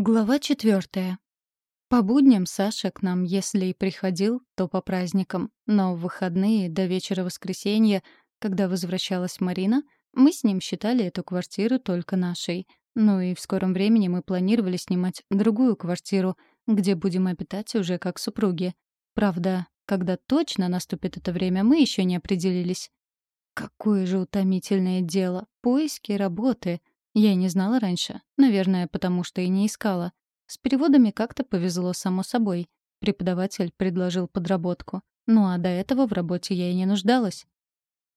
Глава четвертая. По будням Саша к нам, если и приходил, то по праздникам. Но в выходные до вечера воскресенья, когда возвращалась Марина, мы с ним считали эту квартиру только нашей. Ну и в скором времени мы планировали снимать другую квартиру, где будем обитать уже как супруги. Правда, когда точно наступит это время, мы еще не определились. Какое же утомительное дело — поиски работы — я не знала раньше. Наверное, потому что и не искала. С переводами как-то повезло само собой. Преподаватель предложил подработку. Ну а до этого в работе я и не нуждалась.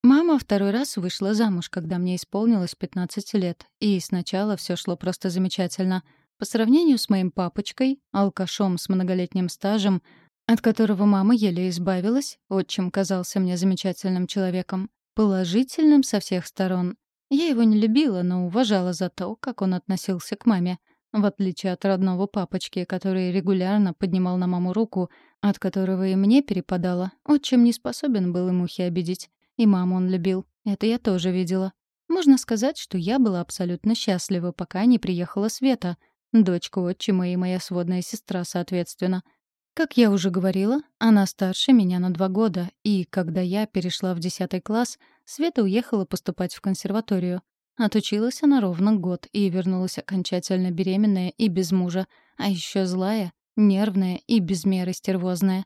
Мама второй раз вышла замуж, когда мне исполнилось 15 лет. И сначала все шло просто замечательно. По сравнению с моим папочкой, алкашом с многолетним стажем, от которого мама еле избавилась, отчим казался мне замечательным человеком. Положительным со всех сторон. Я его не любила, но уважала за то, как он относился к маме. В отличие от родного папочки, который регулярно поднимал на маму руку, от которого и мне перепадало, отчим не способен был и мухи обидеть. И маму он любил. Это я тоже видела. Можно сказать, что я была абсолютно счастлива, пока не приехала Света, дочка отчима и моя сводная сестра, соответственно. Как я уже говорила, она старше меня на два года, и когда я перешла в десятый класс, Света уехала поступать в консерваторию. Отучилась она ровно год и вернулась окончательно беременная и без мужа, а еще злая, нервная и без меры стервозная.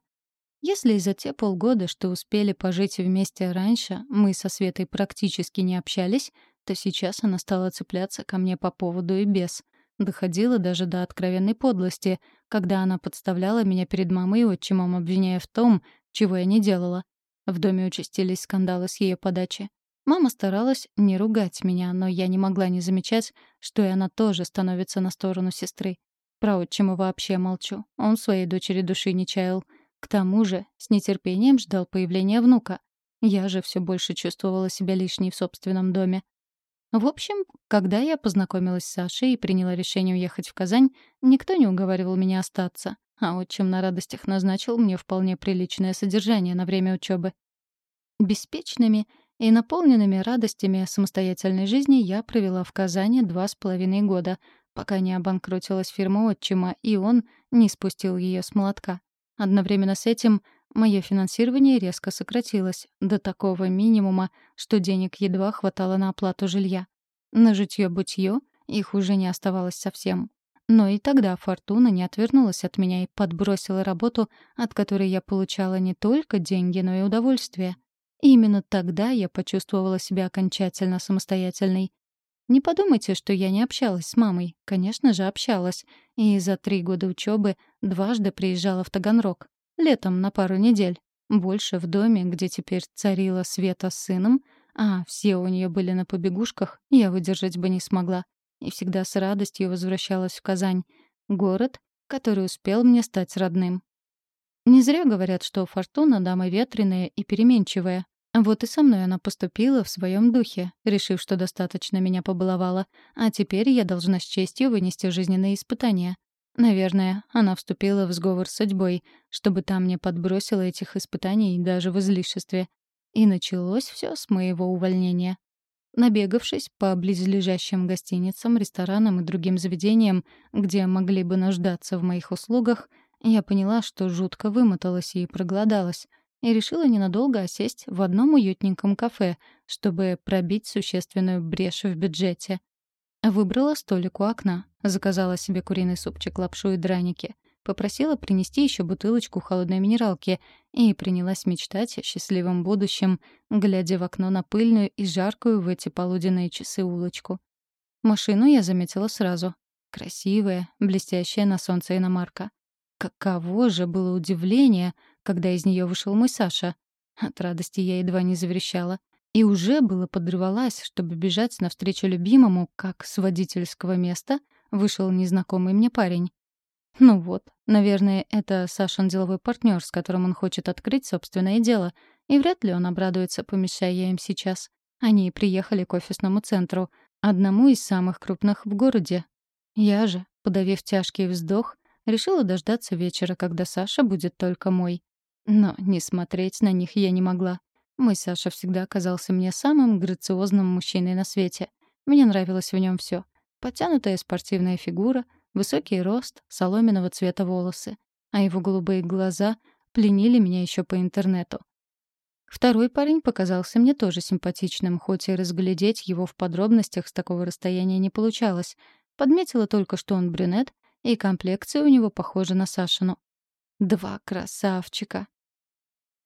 Если за те полгода, что успели пожить вместе раньше, мы со Светой практически не общались, то сейчас она стала цепляться ко мне по поводу и без. Доходила даже до откровенной подлости, когда она подставляла меня перед мамой и отчимом, обвиняя в том, чего я не делала. В доме участились скандалы с ее подачи. Мама старалась не ругать меня, но я не могла не замечать, что и она тоже становится на сторону сестры. Про отчима вообще молчу. Он своей дочери души не чаял. К тому же с нетерпением ждал появления внука. Я же все больше чувствовала себя лишней в собственном доме. В общем, когда я познакомилась с Сашей и приняла решение уехать в Казань, никто не уговаривал меня остаться, а отчим на радостях назначил мне вполне приличное содержание на время учебы. Беспечными и наполненными радостями самостоятельной жизни я провела в Казани два с половиной года, пока не обанкротилась фирма отчима, и он не спустил ее с молотка. Одновременно с этим мое финансирование резко сократилось до такого минимума, что денег едва хватало на оплату жилья. На житьё-бытьё их уже не оставалось совсем. Но и тогда Фортуна не отвернулась от меня и подбросила работу, от которой я получала не только деньги, но и удовольствие. Именно тогда я почувствовала себя окончательно самостоятельной. Не подумайте, что я не общалась с мамой. Конечно же, общалась. И за три года учебы дважды приезжала в Таганрог. Летом на пару недель. Больше в доме, где теперь царила Света с сыном, а все у нее были на побегушках, я выдержать бы не смогла. И всегда с радостью возвращалась в Казань. Город, который успел мне стать родным. Не зря говорят, что Фортуна — дама ветреная и переменчивая. Вот и со мной она поступила в своем духе, решив, что достаточно меня побаловала, а теперь я должна с честью вынести жизненные испытания. Наверное, она вступила в сговор с судьбой, чтобы там мне подбросила этих испытаний даже в излишестве. И началось все с моего увольнения. Набегавшись по близлежащим гостиницам, ресторанам и другим заведениям, где могли бы нуждаться в моих услугах, я поняла, что жутко вымоталась и проголодалась — и решила ненадолго осесть в одном уютненьком кафе, чтобы пробить существенную брешь в бюджете. Выбрала столик у окна, заказала себе куриный супчик, лапшу и драники, попросила принести еще бутылочку холодной минералки и принялась мечтать о счастливом будущем, глядя в окно на пыльную и жаркую в эти полуденные часы улочку. Машину я заметила сразу. Красивая, блестящая на солнце иномарка. Каково же было удивление, когда из нее вышел мой Саша. От радости я едва не заверещала. И уже было подрывалась, чтобы бежать навстречу любимому, как с водительского места вышел незнакомый мне парень. Ну вот, наверное, это Сашин деловой партнер, с которым он хочет открыть собственное дело, и вряд ли он обрадуется, помешая я им сейчас. Они приехали к офисному центру, одному из самых крупных в городе. Я же, подавив тяжкий вздох, решила дождаться вечера, когда Саша будет только мой. Но не смотреть на них я не могла. Мой Саша всегда казался мне самым грациозным мужчиной на свете. Мне нравилось в нем все: Подтянутая спортивная фигура, Высокий рост, соломенного цвета волосы. А его голубые глаза пленили меня еще по интернету. Второй парень показался мне тоже симпатичным, хоть и разглядеть его в подробностях с такого расстояния не получалось. Подметила только, что он брюнет, и комплекция у него похожа на Сашину. Два красавчика.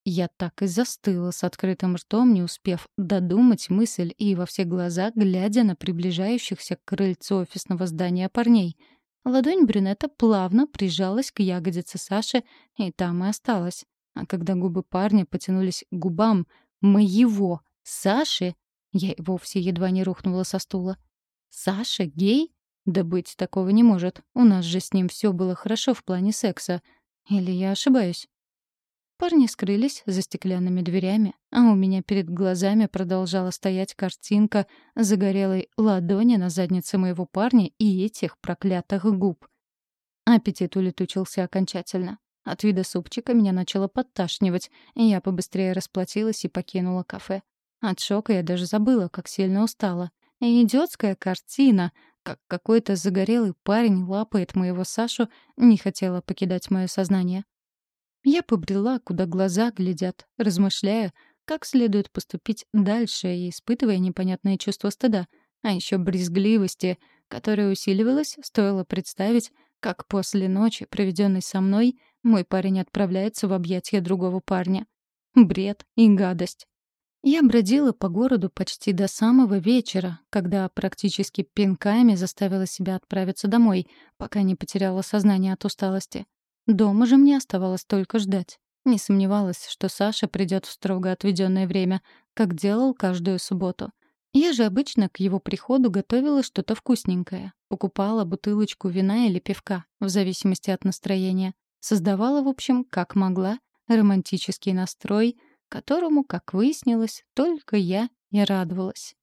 Я так и застыла с открытым ртом, не успев додумать мысль и во все глаза, глядя на приближающихся к крыльцу офисного здания парней. Ладонь брюнета плавно прижалась к ягодице Саши, и там и осталась. А когда губы парня потянулись к губам моего Саши, я и вовсе едва не рухнула со стула. «Саша гей? Да быть такого не может. У нас же с ним все было хорошо в плане секса. Или я ошибаюсь?» Парни скрылись за стеклянными дверями, а у меня перед глазами продолжала стоять картинка загорелой ладони на заднице моего парня и этих проклятых губ. Аппетит улетучился окончательно. От вида супчика меня начало подташнивать, и я побыстрее расплатилась и покинула кафе. От шока я даже забыла, как сильно устала. И идиотская картина, как какой-то загорелый парень лапает моего Сашу, не хотела покидать мое сознание. Я побрела, куда глаза глядят, размышляя, как следует поступить дальше и испытывая непонятное чувство стыда, а еще брезгливости, которое усиливалось, стоило представить, как после ночи, проведенной со мной, мой парень отправляется в объятия другого парня. Бред и гадость. Я бродила по городу почти до самого вечера, когда практически пинками заставила себя отправиться домой, пока не потеряла сознание от усталости. Дома же мне оставалось только ждать. Не сомневалась, что Саша придет в строго отведенное время, как делал каждую субботу. Я же обычно к его приходу готовила что-то вкусненькое. Покупала бутылочку вина или пивка, в зависимости от настроения. Создавала, в общем, как могла, романтический настрой, которому, как выяснилось, только я и радовалась.